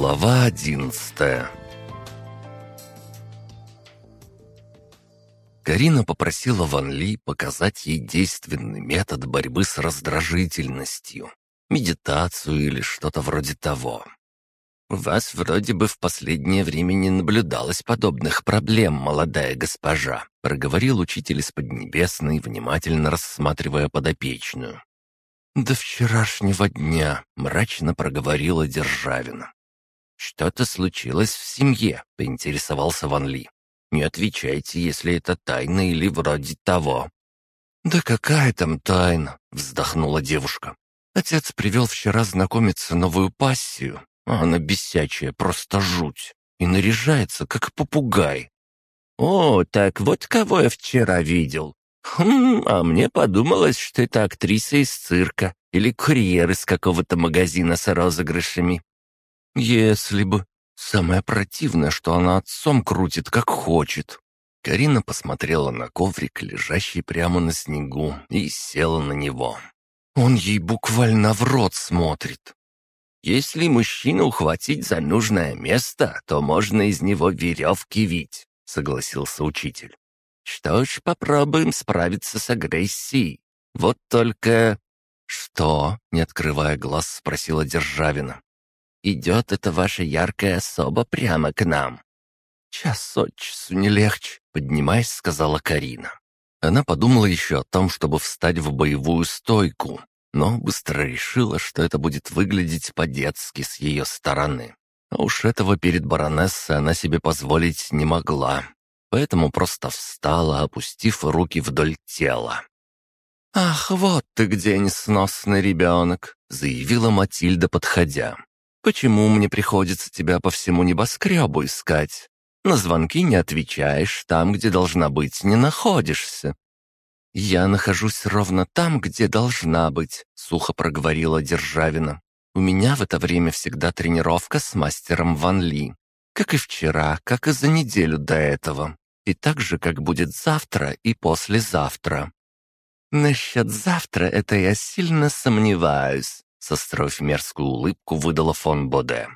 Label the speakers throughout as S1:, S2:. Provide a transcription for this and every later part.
S1: Глава одиннадцатая Карина попросила Ван Ли показать ей действенный метод борьбы с раздражительностью, медитацию или что-то вроде того. «У вас вроде бы в последнее время не наблюдалось подобных проблем, молодая госпожа», проговорил учитель из Поднебесной, внимательно рассматривая подопечную. «До вчерашнего дня», — мрачно проговорила Державина. «Что-то случилось в семье», — поинтересовался Ван Ли. «Не отвечайте, если это тайна или вроде того». «Да какая там тайна?» — вздохнула девушка. «Отец привел вчера знакомиться новую пассию, она бесячая, просто жуть, и наряжается, как попугай». «О, так вот кого я вчера видел. Хм, а мне подумалось, что это актриса из цирка или курьер из какого-то магазина с розыгрышами. Если бы. Самое противное, что она отцом крутит, как хочет. Карина посмотрела на коврик, лежащий прямо на снегу, и села на него. Он ей буквально в рот смотрит. Если мужчину ухватить за нужное место, то можно из него веревки вить, согласился учитель. Что ж, попробуем справиться с агрессией. Вот только... Что? Не открывая глаз, спросила Державина. Идет эта ваша яркая особа прямо к нам. Час от часу не легче, поднимаясь, сказала Карина. Она подумала еще о том, чтобы встать в боевую стойку, но быстро решила, что это будет выглядеть по-детски с ее стороны. А уж этого перед баронессой она себе позволить не могла поэтому просто встала, опустив руки вдоль тела. «Ах, вот ты где, несносный ребенок!» — заявила Матильда, подходя. «Почему мне приходится тебя по всему небоскребу искать? На звонки не отвечаешь, там, где должна быть, не находишься». «Я нахожусь ровно там, где должна быть», — сухо проговорила Державина. «У меня в это время всегда тренировка с мастером Ван Ли. Как и вчера, как и за неделю до этого. И так же, как будет завтра и послезавтра. Насчет завтра это я сильно сомневаюсь, состроив мерзкую улыбку, выдала фон Боде.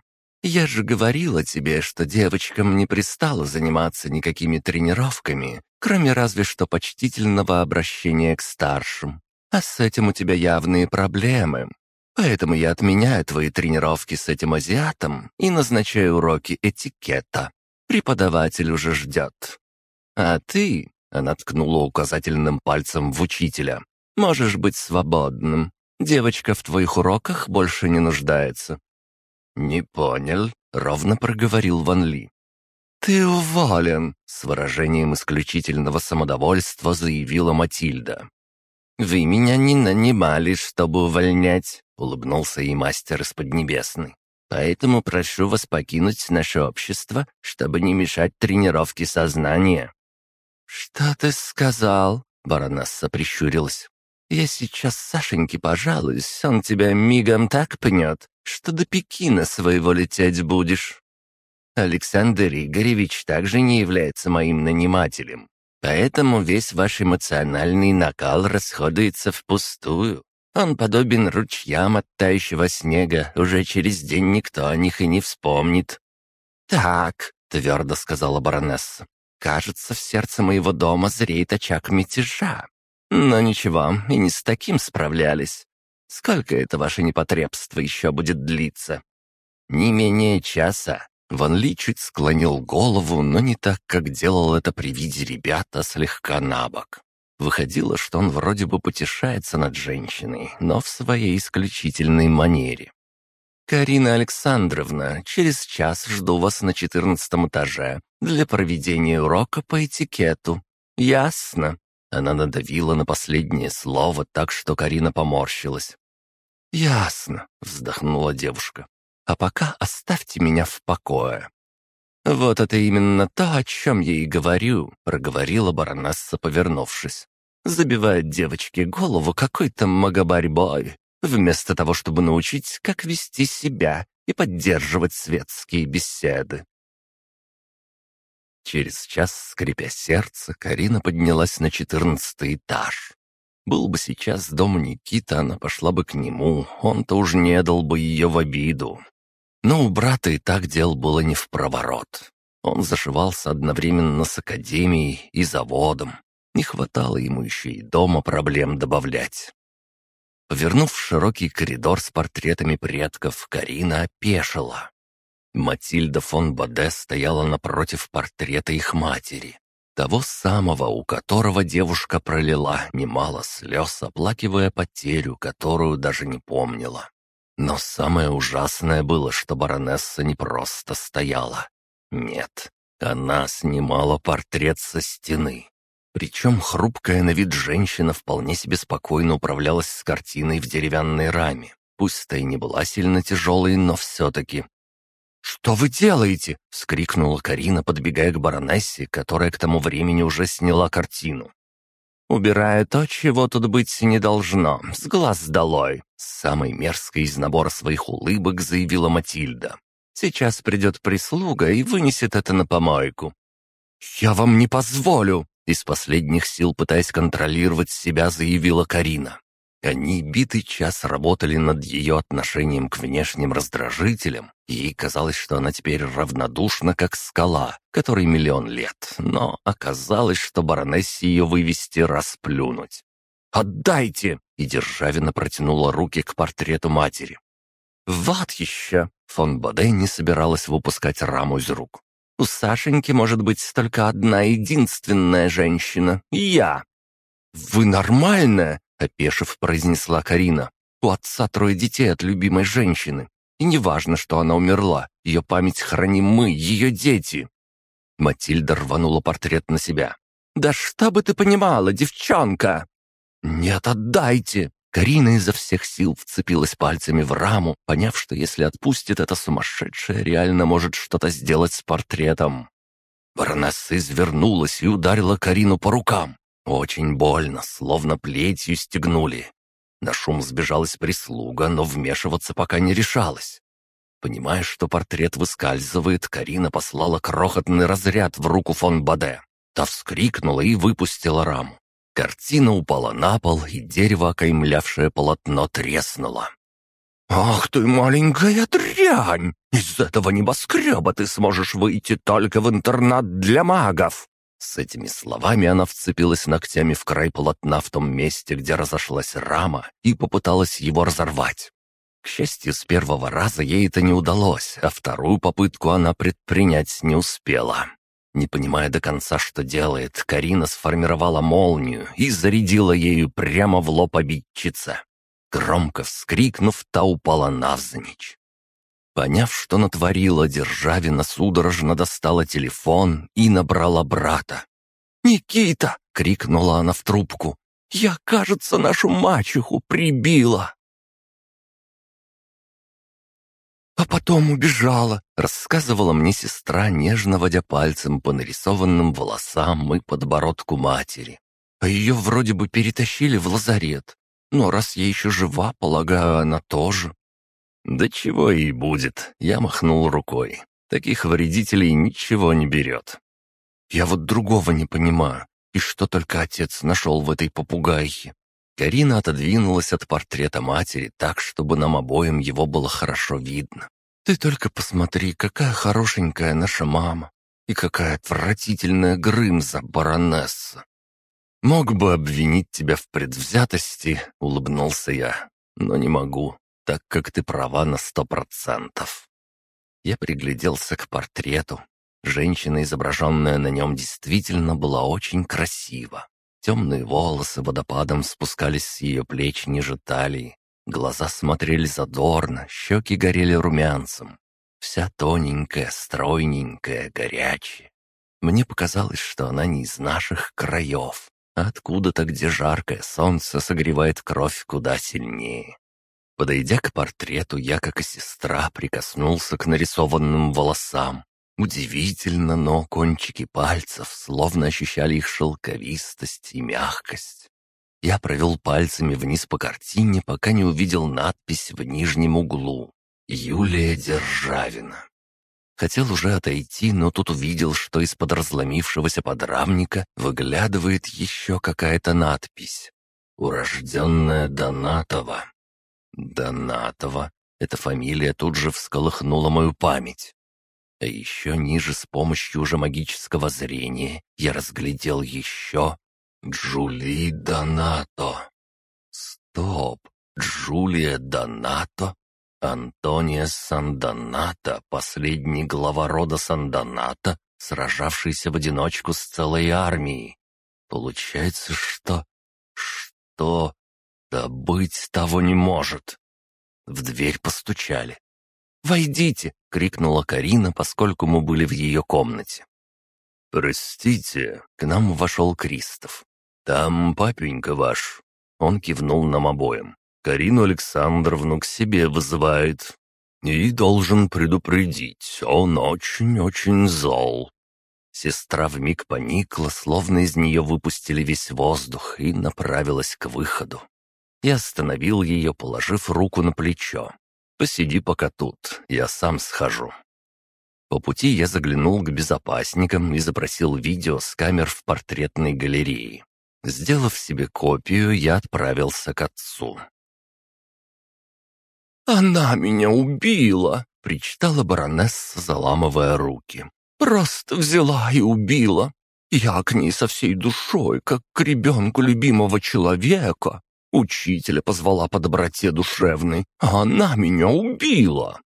S1: «Я же говорила тебе, что девочкам не пристало заниматься никакими тренировками, кроме разве что почтительного обращения к старшим. А с этим у тебя явные проблемы. Поэтому я отменяю твои тренировки с этим азиатом и назначаю уроки этикета. Преподаватель уже ждет. А ты, она ткнула указательным пальцем в учителя, можешь быть свободным. Девочка в твоих уроках больше не нуждается. Не понял, ровно проговорил Ван Ли. «Ты уволен!» — с выражением исключительного самодовольства заявила Матильда. «Вы меня не нанимали, чтобы увольнять», — улыбнулся ей мастер из Поднебесной. «Поэтому прошу вас покинуть наше общество, чтобы не мешать тренировке сознания». «Что ты сказал?» — баронесса прищурилась. «Я сейчас Сашеньке пожалуюсь, он тебя мигом так пнет, что до Пекина своего лететь будешь». Александр Игоревич также не является моим нанимателем, поэтому весь ваш эмоциональный накал расходуется впустую. Он подобен ручьям от тающего снега, уже через день никто о них и не вспомнит». «Так», — твердо сказала баронесса, Кажется, в сердце моего дома зреет очаг мятежа. Но ничего, и не с таким справлялись. Сколько это ваше непотребство еще будет длиться? Не менее часа. Ван Ли чуть склонил голову, но не так, как делал это при виде ребята слегка набок. Выходило, что он вроде бы потешается над женщиной, но в своей исключительной манере. «Карина Александровна, через час жду вас на четырнадцатом этаже для проведения урока по этикету. Ясно?» Она надавила на последнее слово так, что Карина поморщилась. «Ясно», — вздохнула девушка. «А пока оставьте меня в покое». «Вот это именно то, о чем я и говорю», — проговорила баронесса, повернувшись. «Забивает девочке голову какой-то магоборьбой, вместо того, чтобы научить, как вести себя и поддерживать светские беседы. Через час, скрипя сердце, Карина поднялась на четырнадцатый этаж. Был бы сейчас дом Никита, она пошла бы к нему, он-то уж не дал бы ее в обиду. Но у брата и так дел было не в проворот. Он зашивался одновременно с академией и заводом. Не хватало ему еще и дома проблем добавлять. Повернув широкий коридор с портретами предков, Карина опешила. Матильда фон Баде стояла напротив портрета их матери, того самого, у которого девушка пролила немало слез, оплакивая потерю, которую даже не помнила. Но самое ужасное было, что баронесса не просто стояла. Нет, она снимала портрет со стены. Причем хрупкая на вид женщина вполне себе спокойно управлялась с картиной в деревянной раме. Пусть та и не была сильно тяжелой, но все-таки. «Что вы делаете?» — вскрикнула Карина, подбегая к баронессе, которая к тому времени уже сняла картину. «Убирая то, чего тут быть не должно, с глаз долой!» Самой мерзкой из набора своих улыбок заявила Матильда. «Сейчас придет прислуга и вынесет это на помойку». «Я вам не позволю!» Из последних сил, пытаясь контролировать себя, заявила Карина. Они битый час работали над ее отношением к внешним раздражителям. Ей казалось, что она теперь равнодушна, как скала, которой миллион лет. Но оказалось, что баронессе ее вывести расплюнуть. «Отдайте!» — и Державина протянула руки к портрету матери. «Вот еще!» — фон Боде не собиралась выпускать раму из рук. У Сашеньки может быть только одна единственная женщина — я». «Вы нормальная?» — опешив, произнесла Карина. «У отца трое детей от любимой женщины. И неважно, что она умерла, ее память храним мы, ее дети». Матильда рванула портрет на себя. «Да что бы ты понимала, девчонка!» «Нет, отдайте!» Карина изо всех сил вцепилась пальцами в раму, поняв, что если отпустит это сумасшедшее, реально может что-то сделать с портретом. Баронесса извернулась и ударила Карину по рукам. Очень больно, словно плетью стегнули. На шум сбежалась прислуга, но вмешиваться пока не решалась. Понимая, что портрет выскальзывает, Карина послала крохотный разряд в руку фон Баде. Та вскрикнула и выпустила раму. Картина упала на пол, и дерево, окаймлявшее полотно, треснуло. «Ах ты, маленькая дрянь! Из этого небоскреба ты сможешь выйти только в интернат для магов!» С этими словами она вцепилась ногтями в край полотна в том месте, где разошлась рама, и попыталась его разорвать. К счастью, с первого раза ей это не удалось, а вторую попытку она предпринять не успела. Не понимая до конца, что делает, Карина сформировала молнию и зарядила ею прямо в лоб обидчица. Громко вскрикнув, та упала навзничь. Поняв, что натворила, Державина судорожно достала телефон и набрала брата. «Никита!» — крикнула она в трубку. «Я, кажется, нашу мачеху прибила!» А потом убежала, рассказывала мне сестра, нежно водя пальцем по нарисованным волосам и подбородку матери. А ее вроде бы перетащили в лазарет. Но раз я еще жива, полагаю, она тоже. Да чего и будет, я махнул рукой. Таких вредителей ничего не берет. Я вот другого не понимаю. И что только отец нашел в этой попугайке. Карина отодвинулась от портрета матери так, чтобы нам обоим его было хорошо видно. «Ты только посмотри, какая хорошенькая наша мама и какая отвратительная Грымза, баронесса!» «Мог бы обвинить тебя в предвзятости», — улыбнулся я, — «но не могу, так как ты права на сто процентов». Я пригляделся к портрету. Женщина, изображенная на нем, действительно была очень красива. Темные волосы водопадом спускались с ее плеч ниже талии. Глаза смотрели задорно, щеки горели румянцем. Вся тоненькая, стройненькая, горячая. Мне показалось, что она не из наших краев, а откуда-то, где жаркое солнце согревает кровь куда сильнее. Подойдя к портрету, я, как и сестра, прикоснулся к нарисованным волосам. Удивительно, но кончики пальцев словно ощущали их шелковистость и мягкость. Я провел пальцами вниз по картине, пока не увидел надпись в нижнем углу. «Юлия Державина». Хотел уже отойти, но тут увидел, что из-под разломившегося подрамника выглядывает еще какая-то надпись. «Урожденная Донатова». Донатова. Эта фамилия тут же всколыхнула мою память. А еще ниже с помощью уже магического зрения я разглядел еще Джули Донато. Стоп, Джулия Донато? Антония Сандоната, последний глава рода Сандоната, сражавшийся в одиночку с целой армией. Получается, что... что... Да быть того не может. В дверь постучали. «Войдите!» — крикнула Карина, поскольку мы были в ее комнате.
S2: «Простите», —
S1: к нам вошел Кристоф.
S2: «Там папенька ваш». Он кивнул нам обоим. «Карину Александровну к себе вызывает. И должен предупредить, он очень-очень зол».
S1: Сестра вмиг поникла, словно из нее выпустили весь воздух, и направилась к выходу. Я остановил ее, положив руку на плечо. «Посиди пока тут, я сам схожу». По пути я заглянул к безопасникам и запросил видео с камер в портретной галерее. Сделав себе копию, я отправился к отцу.
S3: «Она меня убила!» — причитала баронесса, заламывая руки. Просто взяла и убила. Я к ней со всей душой, как к ребенку любимого человека. Учителя позвала по доброте душевной, а она меня убила.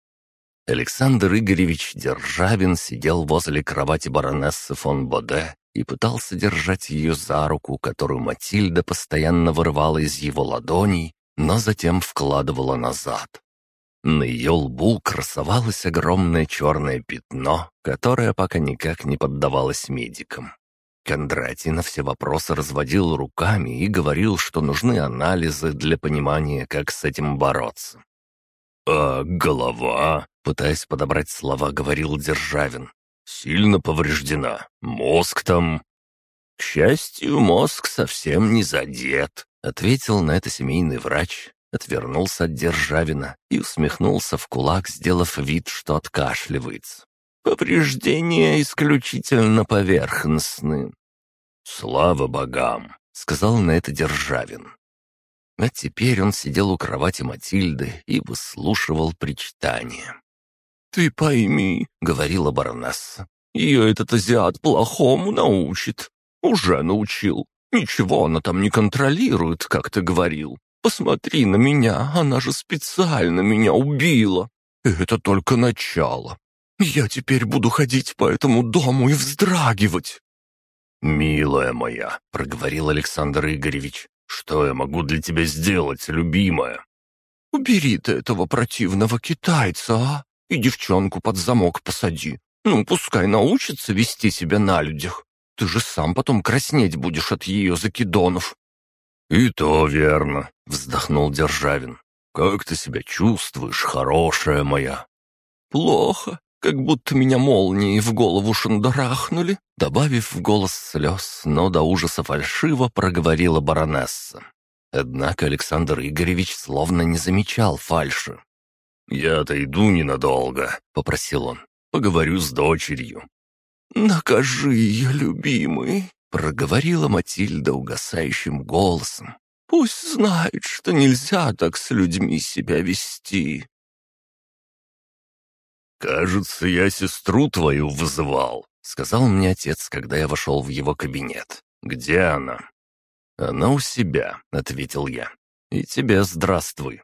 S1: Александр Игоревич Державин сидел возле кровати баронессы фон Боде и пытался держать ее за руку, которую Матильда постоянно вырывала из его ладоней, но затем вкладывала назад. На ее лбу красовалось огромное черное пятно, которое пока никак не поддавалось медикам. Кондратий на все вопросы разводил руками и говорил, что нужны анализы для понимания, как с этим бороться.
S2: «А голова?» — пытаясь подобрать слова, говорил Державин. «Сильно повреждена. Мозг там...»
S3: «К счастью, мозг совсем не задет», — ответил на это семейный врач, отвернулся от Державина и усмехнулся в кулак, сделав вид, что откашливается. «Повреждения исключительно поверхностны».
S2: «Слава богам!»
S1: — сказал на это Державин. А теперь он сидел у кровати Матильды и выслушивал причитания.
S3: «Ты пойми», — говорила баронесса, — «ее этот азиат плохому научит. Уже научил. Ничего она там не контролирует, как ты говорил. Посмотри на меня, она же специально меня убила. Это только начало. Я теперь буду ходить по этому дому и вздрагивать».
S2: «Милая моя», — проговорил Александр Игоревич, — «что я могу для тебя сделать, любимая?»
S3: «Убери ты этого противного китайца, а? И девчонку под замок посади. Ну, пускай научится вести себя на людях. Ты же сам потом краснеть будешь от ее закидонов».
S2: «И то верно», — вздохнул Державин. «Как ты себя чувствуешь, хорошая моя?»
S3: «Плохо, как будто меня молнией в голову шандарахнули»,
S1: добавив в голос слез, но до ужаса фальшиво проговорила баронесса. Однако Александр Игоревич словно не замечал фальши.
S2: «Я отойду ненадолго», — попросил он. «Поговорю с дочерью».
S3: «Накажи ее, любимый»,
S1: проговорила Матильда угасающим голосом.
S3: «Пусть знает, что нельзя так с людьми себя вести».
S2: «Кажется, я сестру твою вызывал», — сказал мне отец, когда я вошел в его кабинет. «Где она?»
S1: «Она у себя», — ответил я. «И тебе здравствуй».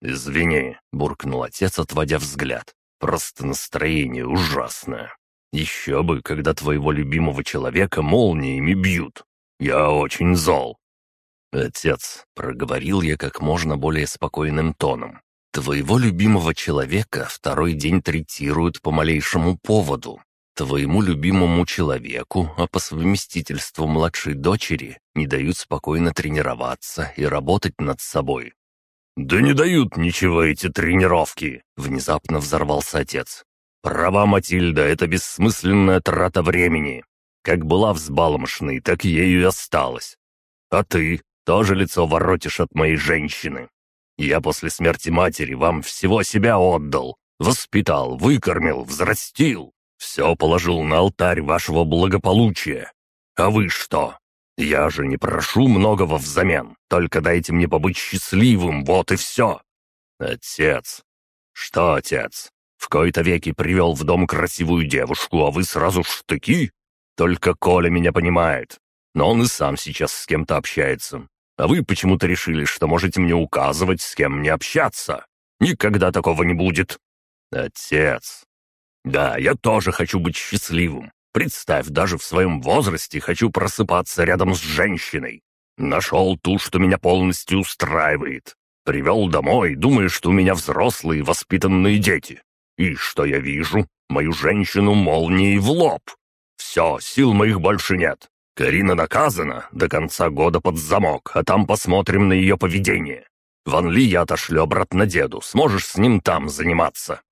S2: «Извини», — буркнул отец, отводя взгляд. «Просто настроение ужасное». Еще бы, когда твоего любимого человека молниями бьют. Я очень зол».
S1: «Отец», — проговорил я как можно более спокойным тоном, «твоего любимого человека второй день третируют по малейшему поводу. Твоему любимому человеку, а по совместительству младшей дочери, не дают спокойно тренироваться и работать над собой».
S2: «Да не дают ничего эти тренировки!» — внезапно взорвался отец. Права Матильда — это бессмысленная трата времени. Как была взбалмошной, так ею и осталась. А ты тоже лицо воротишь от моей женщины. Я после смерти матери вам всего себя отдал. Воспитал, выкормил, взрастил. Все положил на алтарь вашего благополучия. А вы что? Я же не прошу многого взамен. Только дайте мне побыть счастливым, вот и все. Отец, «Что, отец, в кои-то веки привел в дом красивую девушку, а вы сразу штыки? Только Коля меня понимает. Но он и сам сейчас с кем-то общается. А вы почему-то решили, что можете мне указывать, с кем мне общаться. Никогда такого не будет. Отец. Да, я тоже хочу быть счастливым. Представь, даже в своем возрасте хочу просыпаться рядом с женщиной. Нашел ту, что меня полностью устраивает. Привел домой, думая, что у меня взрослые воспитанные дети. И что я вижу? Мою женщину молнией в лоб. Все, сил моих больше нет. Карина наказана до конца года под замок, а там посмотрим на ее поведение. Ван Ли я отошлю обратно деду, сможешь с ним там заниматься.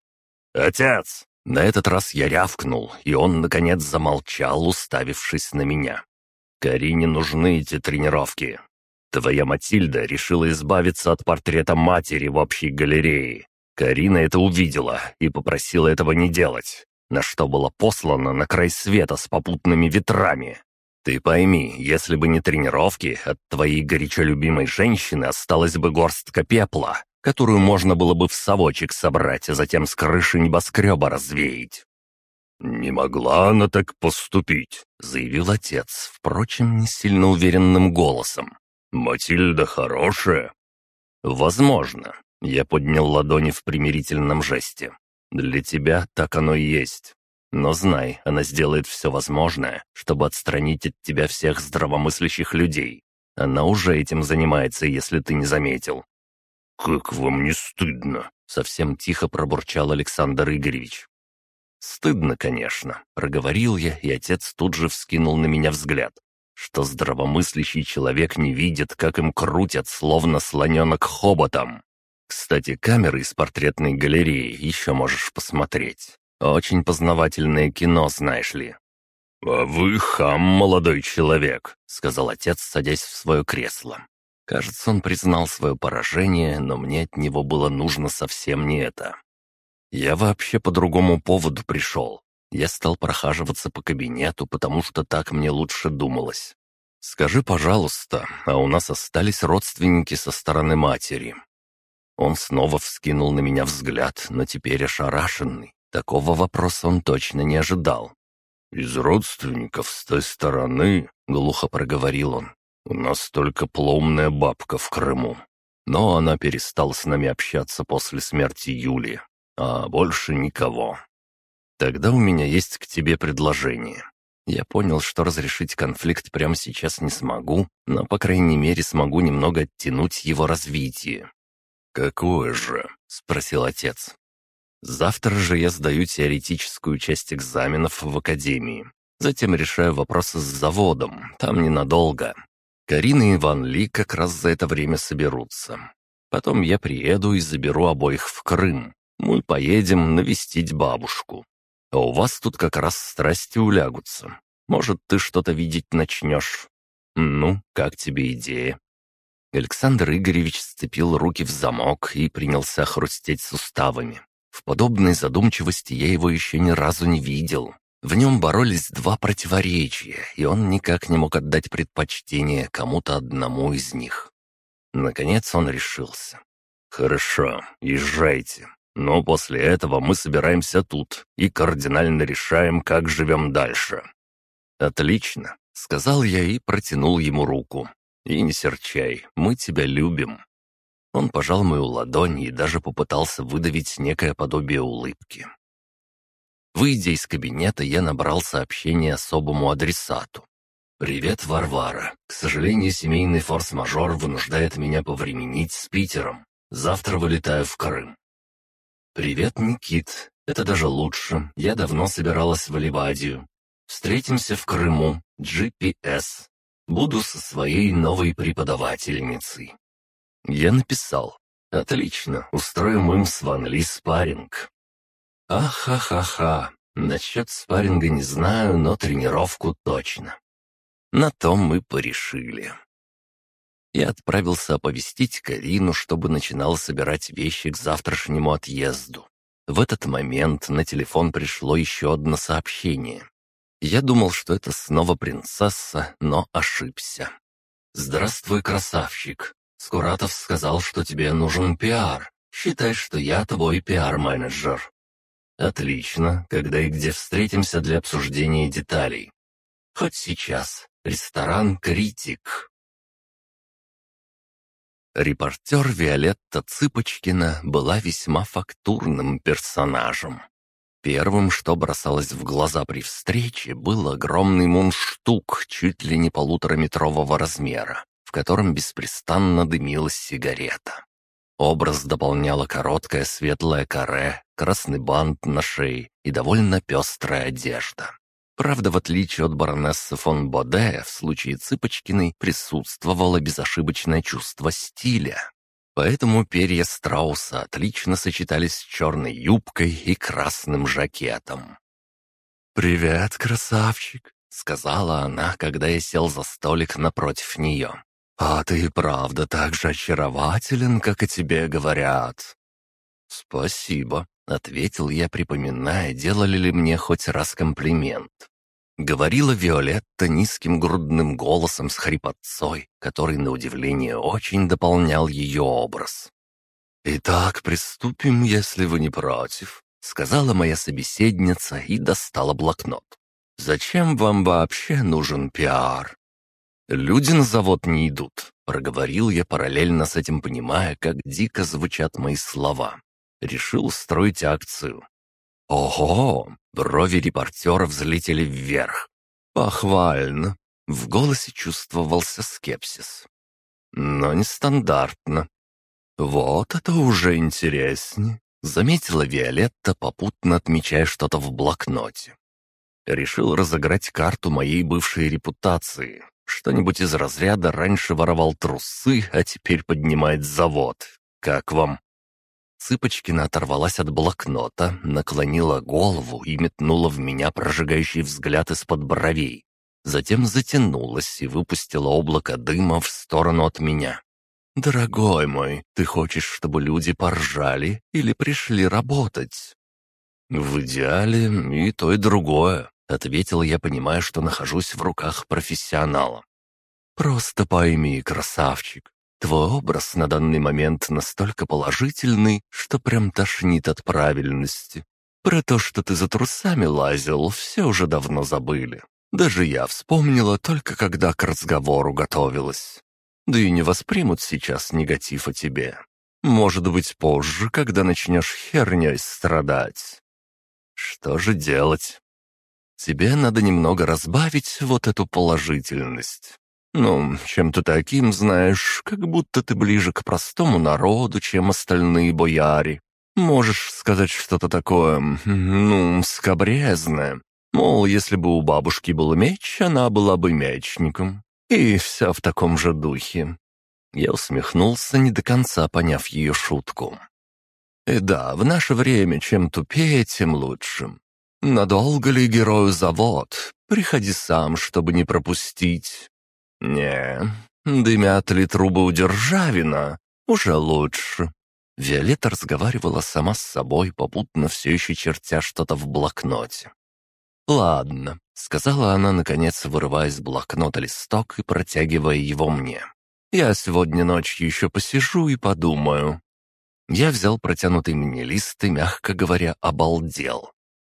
S2: Отец! На этот раз я рявкнул, и он, наконец, замолчал, уставившись на меня. Карине нужны эти тренировки. Твоя Матильда решила избавиться от портрета матери в общей галерее. Карина это увидела и попросила этого не делать, на что была послана на край света с попутными ветрами. Ты пойми, если бы не тренировки, от твоей горячо любимой женщины осталась бы горстка пепла, которую можно было бы в совочек собрать, а затем с крыши небоскреба развеять. «Не могла она так поступить», — заявил отец, впрочем, не сильно уверенным голосом. «Матильда хорошая». «Возможно», я поднял ладони в примирительном жесте. «Для тебя так оно и есть. Но знай, она сделает все возможное, чтобы отстранить от тебя всех здравомыслящих людей. Она уже этим занимается, если ты не заметил». «Как вам не стыдно?» — совсем тихо пробурчал Александр Игоревич. «Стыдно, конечно», — проговорил я, и отец тут же вскинул на меня взгляд, что здравомыслящий человек не видит, как им крутят, словно слоненок хоботом. Кстати, камеры из портретной галереи еще можешь посмотреть. Очень познавательное кино, знаешь ли». «А вы хам, молодой человек», — сказал отец, садясь в свое кресло. Кажется, он признал свое поражение, но мне от него было нужно совсем не это. Я вообще по другому поводу пришел. Я стал прохаживаться по кабинету, потому что так мне лучше думалось. «Скажи, пожалуйста, а у нас остались родственники со стороны матери?» Он снова вскинул на меня взгляд, но теперь ошарашенный. Такого вопроса он точно не ожидал. «Из родственников с той стороны», — глухо проговорил он, — «у нас только пломная бабка в Крыму. Но она перестала с нами общаться после смерти Юли, а больше никого. Тогда у меня есть к тебе предложение. Я понял, что разрешить конфликт прямо сейчас не смогу, но, по крайней мере, смогу немного оттянуть его развитие. «Какое же?» — спросил отец. «Завтра же я сдаю теоретическую часть экзаменов в академии. Затем решаю вопросы с заводом, там ненадолго. Карина и Иван Ли как раз за это время соберутся. Потом я приеду и заберу обоих в Крым. Мы поедем навестить бабушку. А у вас тут как раз страсти улягутся. Может, ты что-то видеть начнешь. Ну, как тебе идея?» Александр Игоревич сцепил руки в замок и принялся хрустеть суставами. В подобной задумчивости я его еще ни разу не видел. В нем боролись два противоречия, и он никак не мог отдать предпочтение кому-то одному из них. Наконец он решился. «Хорошо, езжайте. Но после этого мы собираемся тут и кардинально решаем, как живем дальше». «Отлично», — сказал я и протянул ему руку. И не серчай, мы тебя любим». Он пожал мою ладонь и даже попытался выдавить некое подобие улыбки. Выйдя из кабинета, я набрал сообщение особому адресату. «Привет, Варвара. К сожалению, семейный форс-мажор вынуждает меня повременить с Питером. Завтра вылетаю в Крым». «Привет, Никит. Это даже лучше. Я давно собиралась в Ливадию. Встретимся в Крыму. GPS. Буду со своей новой преподавательницей». Я написал. «Отлично, устроим им с Ван Ли спарринг». «Ахахаха, насчет спарринга не знаю, но тренировку точно». На том мы порешили. Я отправился оповестить Карину, чтобы начинал собирать вещи к завтрашнему отъезду. В этот момент на телефон пришло еще одно сообщение. Я думал, что это снова принцесса, но ошибся. «Здравствуй, красавчик. Скуратов сказал, что тебе нужен пиар.
S1: Считай, что я твой пиар-менеджер». «Отлично. Когда и где встретимся для обсуждения деталей?» «Хоть сейчас. Ресторан «Критик». Репортер Виолетта Цыпочкина была весьма фактурным персонажем. Первым, что бросалось в глаза при встрече, был огромный мундштук чуть ли не полутораметрового размера, в котором беспрестанно дымилась сигарета. Образ дополняла короткая светлая каре, красный бант на шее и довольно пестрая одежда. Правда, в отличие от баронессы фон Боде, в случае Цыпочкиной присутствовало безошибочное чувство стиля. Поэтому перья страуса отлично сочетались с черной юбкой и красным жакетом. «Привет, красавчик», — сказала она, когда я сел за столик напротив нее. «А ты правда так же очарователен, как и тебе говорят». «Спасибо», — ответил я, припоминая, делали ли мне хоть раз комплимент. Говорила Виолетта низким грудным голосом с хрипотцой, который, на удивление, очень дополнял ее образ. «Итак, приступим, если вы не против», — сказала моя собеседница и достала блокнот. «Зачем вам вообще нужен пиар?» «Люди на завод не идут», — проговорил я, параллельно с этим понимая, как дико звучат мои слова. Решил строить акцию. «Ого!» — брови репортера взлетели вверх. «Похвально!» — в голосе чувствовался скепсис. «Но нестандартно». «Вот это уже интереснее», — заметила Виолетта, попутно отмечая что-то в блокноте. Решил разыграть карту моей бывшей репутации. Что-нибудь из разряда раньше воровал трусы, а теперь поднимает завод. Как вам? Цыпочкина оторвалась от блокнота, наклонила голову и метнула в меня прожигающий взгляд из-под бровей. Затем затянулась и выпустила облако дыма в сторону от меня. «Дорогой мой, ты хочешь, чтобы люди поржали или пришли работать?» «В идеале и то, и другое», — ответил я, понимая, что нахожусь в руках профессионала. «Просто пойми, красавчик, Твой образ на данный момент настолько положительный, что прям тошнит от правильности. Про то, что ты за трусами лазил, все уже давно забыли. Даже я вспомнила только когда к разговору готовилась. Да и не воспримут сейчас негатив о тебе. Может быть, позже, когда начнешь херней страдать. Что же делать? Тебе надо немного разбавить вот эту положительность. «Ну, чем-то таким, знаешь, как будто ты ближе к простому народу, чем остальные бояре. Можешь сказать что-то такое, ну, скобрезное. Мол, если бы у бабушки был меч, она была бы мечником. И все в таком же духе». Я усмехнулся, не до конца поняв ее шутку. «И да, в наше время чем тупее, тем лучше. Надолго ли герою завод? Приходи сам, чтобы не пропустить. «Не, дымят ли трубы у Державина? Уже лучше». Виолетта разговаривала сама с собой, попутно все еще чертя что-то в блокноте. «Ладно», — сказала она, наконец, вырывая из блокнота листок и протягивая его мне. «Я сегодня ночью еще посижу и подумаю». Я взял протянутый мне лист и, мягко говоря, обалдел.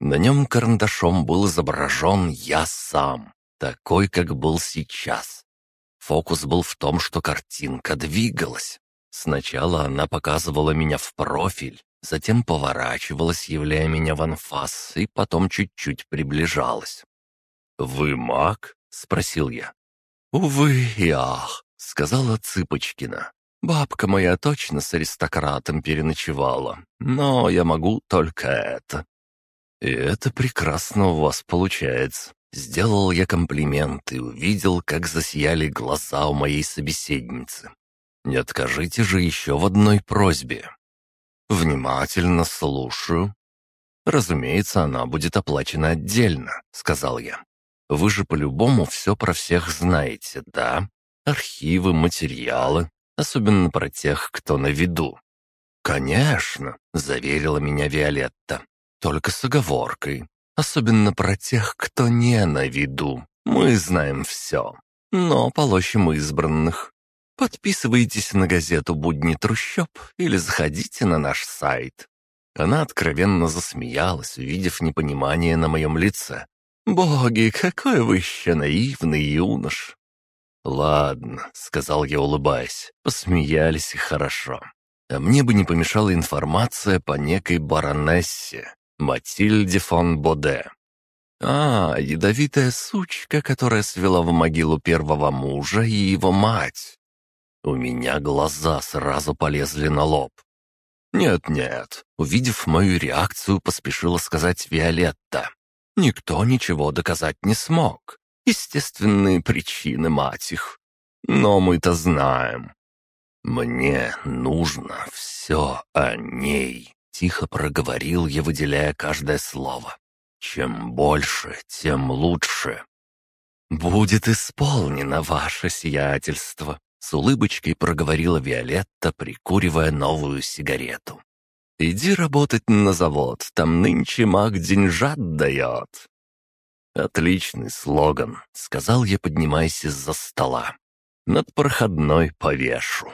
S1: На нем карандашом был изображен я сам, такой, как был сейчас. Фокус был в том, что картинка двигалась. Сначала она показывала меня в профиль, затем поворачивалась, являя меня в анфас, и потом чуть-чуть приближалась. «Вы маг?» — спросил я. «Увы и ах», — сказала Цыпочкина. «Бабка моя точно с аристократом переночевала, но я могу только это». «И это прекрасно у вас получается. Сделал я комплимент и увидел, как засияли глаза у моей собеседницы. Не откажите же еще в одной просьбе. Внимательно слушаю. Разумеется, она будет оплачена отдельно, сказал я. Вы же по-любому все про всех знаете, да? Архивы, материалы, особенно про тех, кто на виду. «Конечно», — заверила меня Виолетта, — «только с оговоркой. Особенно про тех, кто не на виду. Мы знаем все. Но полощем избранных.
S3: Подписывайтесь на газету «Будни трущоб» или заходите на наш сайт». Она откровенно засмеялась, увидев непонимание на моем лице. «Боги, какой вы еще наивный юнош!» «Ладно», — сказал я, улыбаясь, — посмеялись и хорошо. А мне бы не помешала информация по некой баронессе, Матильде фон Боде. А, ядовитая сучка, которая свела в могилу первого мужа и его мать. У меня глаза сразу полезли на лоб. «Нет-нет», увидев мою реакцию, поспешила сказать Виолетта. «Никто ничего доказать не смог. Естественные причины, мать их. Но мы-то знаем». «Мне нужно все о ней», — тихо проговорил я, выделяя каждое слово. Чем больше, тем лучше. «Будет исполнено ваше сиятельство», — с улыбочкой проговорила Виолетта, прикуривая новую сигарету. «Иди работать на завод, там нынче маг деньжат дает». «Отличный слоган», — сказал я, поднимаясь из-за стола. «Над проходной повешу».